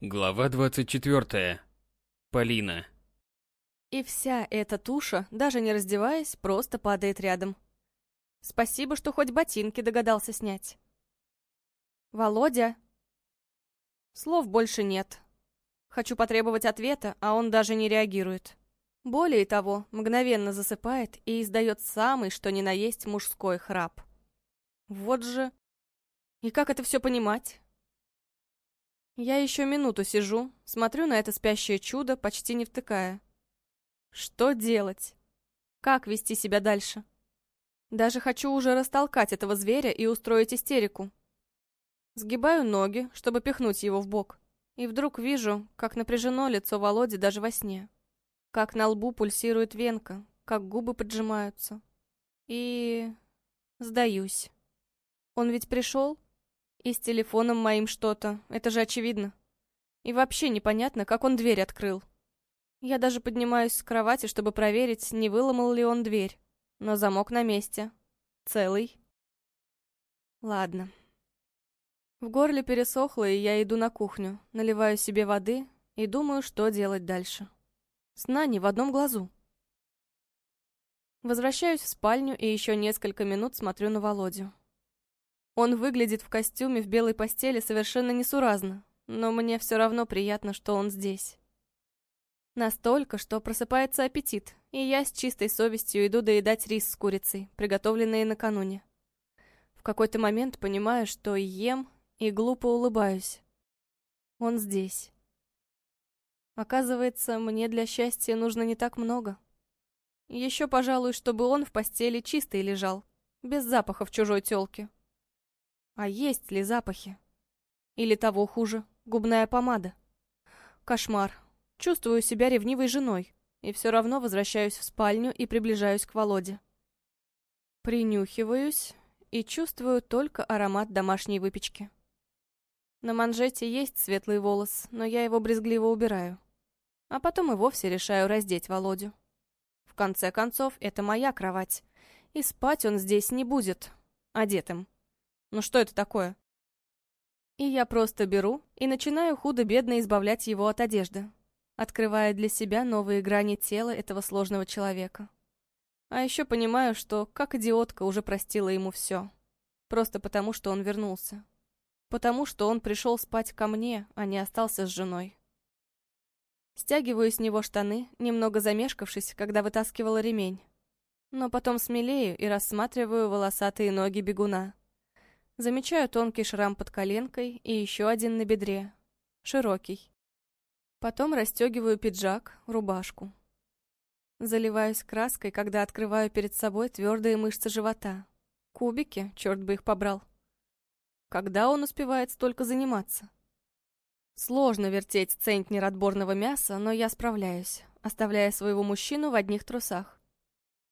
Глава 24. Полина. И вся эта туша, даже не раздеваясь, просто падает рядом. Спасибо, что хоть ботинки догадался снять. «Володя?» Слов больше нет. Хочу потребовать ответа, а он даже не реагирует. Более того, мгновенно засыпает и издает самый, что ни на есть, мужской храп. Вот же... И как это все понимать? Я еще минуту сижу, смотрю на это спящее чудо, почти не втыкая. Что делать? Как вести себя дальше? Даже хочу уже растолкать этого зверя и устроить истерику. Сгибаю ноги, чтобы пихнуть его в бок. И вдруг вижу, как напряжено лицо Володи даже во сне. Как на лбу пульсирует венка, как губы поджимаются. И... сдаюсь. Он ведь пришел? И с телефоном моим что-то, это же очевидно. И вообще непонятно, как он дверь открыл. Я даже поднимаюсь с кровати, чтобы проверить, не выломал ли он дверь. Но замок на месте. Целый. Ладно. В горле пересохло, и я иду на кухню, наливаю себе воды и думаю, что делать дальше. Сна не в одном глазу. Возвращаюсь в спальню и еще несколько минут смотрю на Володю. Он выглядит в костюме в белой постели совершенно несуразно, но мне все равно приятно, что он здесь. Настолько, что просыпается аппетит, и я с чистой совестью иду доедать рис с курицей, приготовленный накануне. В какой-то момент понимаю, что ем и глупо улыбаюсь. Он здесь. Оказывается, мне для счастья нужно не так много. Еще, пожалуй, чтобы он в постели чистый лежал, без запахов чужой тёлки. А есть ли запахи? Или того хуже, губная помада? Кошмар. Чувствую себя ревнивой женой, и все равно возвращаюсь в спальню и приближаюсь к Володе. Принюхиваюсь и чувствую только аромат домашней выпечки. На манжете есть светлый волос, но я его брезгливо убираю. А потом и вовсе решаю раздеть Володю. В конце концов, это моя кровать, и спать он здесь не будет, одетым. Ну что это такое? И я просто беру и начинаю худо-бедно избавлять его от одежды, открывая для себя новые грани тела этого сложного человека. А еще понимаю, что, как идиотка, уже простила ему все. Просто потому, что он вернулся. Потому, что он пришел спать ко мне, а не остался с женой. Стягиваю с него штаны, немного замешкавшись, когда вытаскивала ремень. Но потом смелею и рассматриваю волосатые ноги бегуна. Замечаю тонкий шрам под коленкой и еще один на бедре. Широкий. Потом расстегиваю пиджак, рубашку. Заливаюсь краской, когда открываю перед собой твердые мышцы живота. Кубики, черт бы их побрал. Когда он успевает столько заниматься? Сложно вертеть центнер отборного мяса, но я справляюсь, оставляя своего мужчину в одних трусах.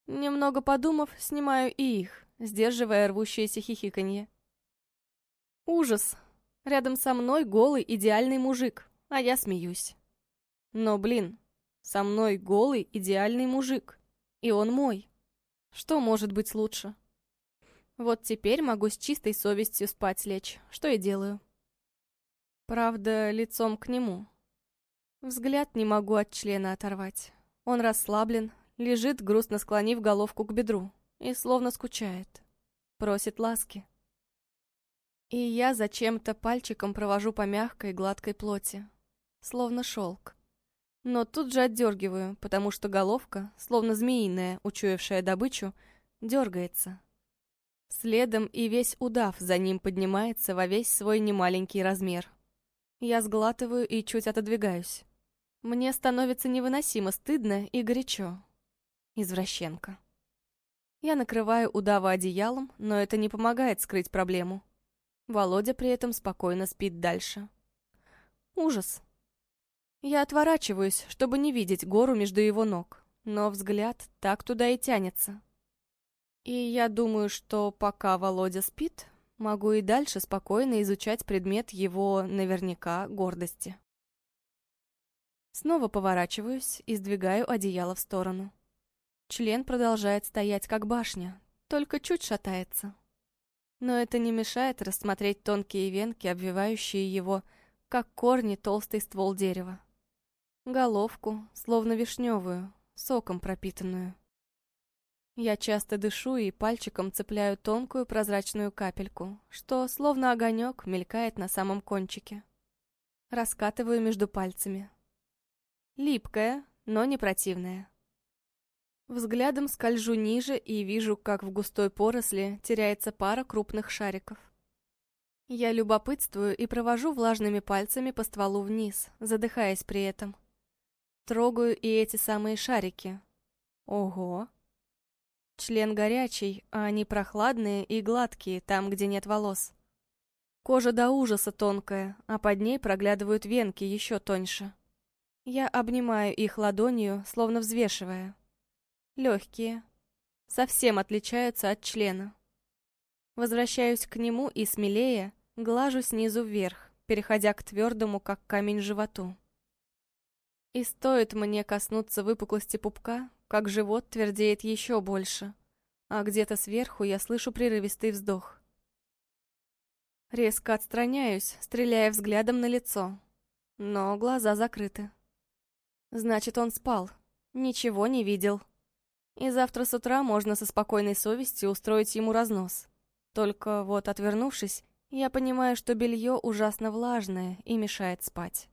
Немного подумав, снимаю и их, сдерживая рвущееся хихиканье. Ужас. Рядом со мной голый идеальный мужик, а я смеюсь. Но, блин, со мной голый идеальный мужик. И он мой. Что может быть лучше? Вот теперь могу с чистой совестью спать лечь, что и делаю. Правда, лицом к нему. Взгляд не могу от члена оторвать. Он расслаблен, лежит, грустно склонив головку к бедру, и словно скучает. Просит ласки. И я зачем-то пальчиком провожу по мягкой гладкой плоти, словно шелк. Но тут же отдергиваю, потому что головка, словно змеиная, учуявшая добычу, дергается. Следом и весь удав за ним поднимается во весь свой немаленький размер. Я сглатываю и чуть отодвигаюсь. Мне становится невыносимо стыдно и горячо. Извращенка. Я накрываю удава одеялом, но это не помогает скрыть проблему. Володя при этом спокойно спит дальше. Ужас. Я отворачиваюсь, чтобы не видеть гору между его ног, но взгляд так туда и тянется. И я думаю, что пока Володя спит, могу и дальше спокойно изучать предмет его, наверняка, гордости. Снова поворачиваюсь и сдвигаю одеяло в сторону. Член продолжает стоять как башня, только чуть шатается. Но это не мешает рассмотреть тонкие венки, обвивающие его, как корни толстый ствол дерева. Головку, словно вишневую, соком пропитанную. Я часто дышу и пальчиком цепляю тонкую прозрачную капельку, что, словно огонек, мелькает на самом кончике. Раскатываю между пальцами. Липкая, но не противная. Взглядом скольжу ниже и вижу, как в густой поросли теряется пара крупных шариков. Я любопытствую и провожу влажными пальцами по стволу вниз, задыхаясь при этом. Трогаю и эти самые шарики. Ого! Член горячий, а они прохладные и гладкие, там, где нет волос. Кожа до ужаса тонкая, а под ней проглядывают венки еще тоньше. Я обнимаю их ладонью, словно взвешивая. Легкие. Совсем отличаются от члена. Возвращаюсь к нему и смелее глажу снизу вверх, переходя к твердому, как камень, животу. И стоит мне коснуться выпуклости пупка, как живот твердеет еще больше, а где-то сверху я слышу прерывистый вздох. Резко отстраняюсь, стреляя взглядом на лицо, но глаза закрыты. Значит, он спал, ничего не видел. И завтра с утра можно со спокойной совестью устроить ему разнос. Только вот, отвернувшись, я понимаю, что белье ужасно влажное и мешает спать.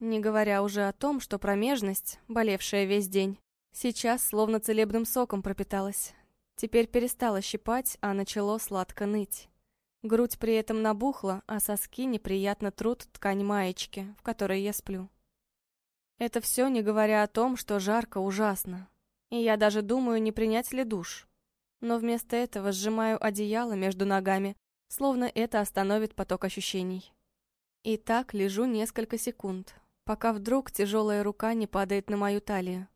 Не говоря уже о том, что промежность, болевшая весь день, Сейчас словно целебным соком пропиталась. Теперь перестала щипать, а начало сладко ныть. Грудь при этом набухла, а соски неприятно трут ткань маечки, в которой я сплю. Это все не говоря о том, что жарко ужасно. И я даже думаю, не принять ли душ. Но вместо этого сжимаю одеяло между ногами, словно это остановит поток ощущений. И так лежу несколько секунд, пока вдруг тяжелая рука не падает на мою талию.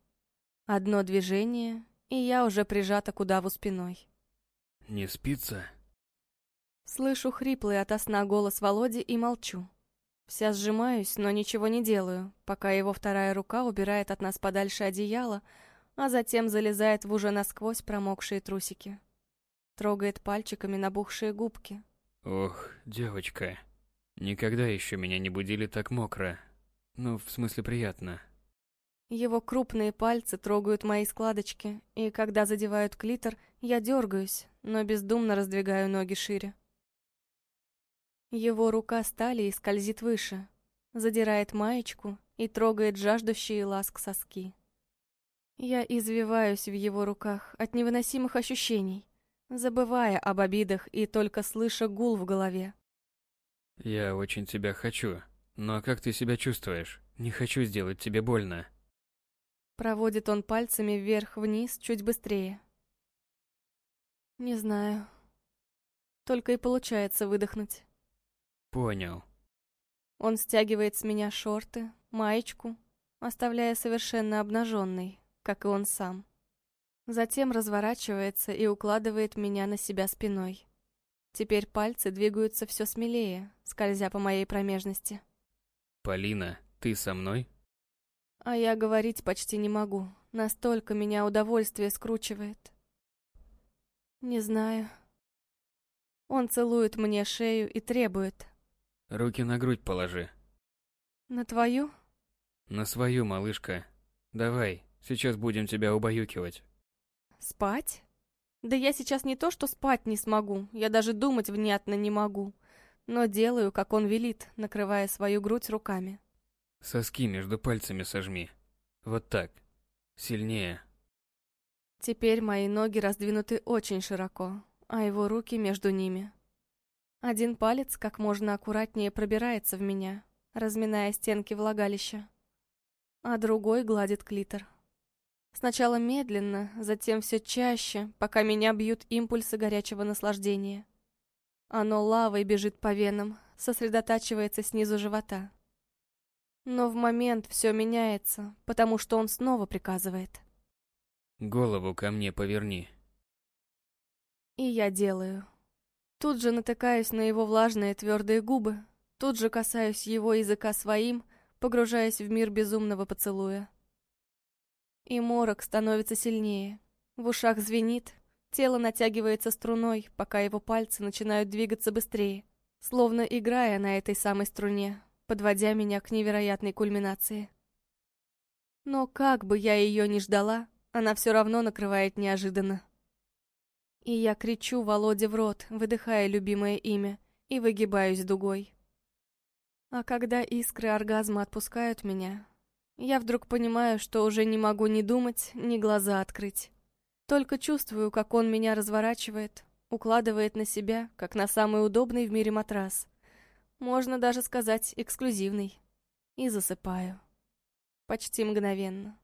Одно движение, и я уже прижата к удаву спиной. «Не спится?» Слышу хриплый ото сна голос Володи и молчу. Вся сжимаюсь, но ничего не делаю, пока его вторая рука убирает от нас подальше одеяло, а затем залезает в уже насквозь промокшие трусики. Трогает пальчиками набухшие губки. «Ох, девочка, никогда еще меня не будили так мокро. Ну, в смысле приятно». Его крупные пальцы трогают мои складочки, и когда задевают клитор, я дергаюсь, но бездумно раздвигаю ноги шире. Его рука стали и скользит выше, задирает маечку и трогает жаждущие ласк соски. Я извиваюсь в его руках от невыносимых ощущений, забывая об обидах и только слыша гул в голове. «Я очень тебя хочу, но как ты себя чувствуешь? Не хочу сделать тебе больно». Проводит он пальцами вверх-вниз чуть быстрее. Не знаю. Только и получается выдохнуть. Понял. Он стягивает с меня шорты, маечку, оставляя совершенно обнаженной, как и он сам. Затем разворачивается и укладывает меня на себя спиной. Теперь пальцы двигаются все смелее, скользя по моей промежности. «Полина, ты со мной?» А я говорить почти не могу. Настолько меня удовольствие скручивает. Не знаю. Он целует мне шею и требует. Руки на грудь положи. На твою? На свою, малышка. Давай, сейчас будем тебя убаюкивать. Спать? Да я сейчас не то, что спать не смогу, я даже думать внятно не могу. Но делаю, как он велит, накрывая свою грудь руками. Соски между пальцами сожми. Вот так. Сильнее. Теперь мои ноги раздвинуты очень широко, а его руки между ними. Один палец как можно аккуратнее пробирается в меня, разминая стенки влагалища, а другой гладит клитор. Сначала медленно, затем все чаще, пока меня бьют импульсы горячего наслаждения. Оно лавой бежит по венам, сосредотачивается снизу живота. Но в момент все меняется, потому что он снова приказывает. Голову ко мне поверни. И я делаю. Тут же натыкаюсь на его влажные твердые губы, тут же касаюсь его языка своим, погружаясь в мир безумного поцелуя. И морок становится сильнее. В ушах звенит, тело натягивается струной, пока его пальцы начинают двигаться быстрее, словно играя на этой самой струне, подводя меня к невероятной кульминации. Но как бы я ее ни ждала, она все равно накрывает неожиданно. И я кричу Володе в рот, выдыхая любимое имя, и выгибаюсь дугой. А когда искры оргазма отпускают меня, я вдруг понимаю, что уже не могу ни думать, ни глаза открыть. Только чувствую, как он меня разворачивает, укладывает на себя, как на самый удобный в мире матрас. Можно даже сказать, эксклюзивный. И засыпаю. Почти мгновенно.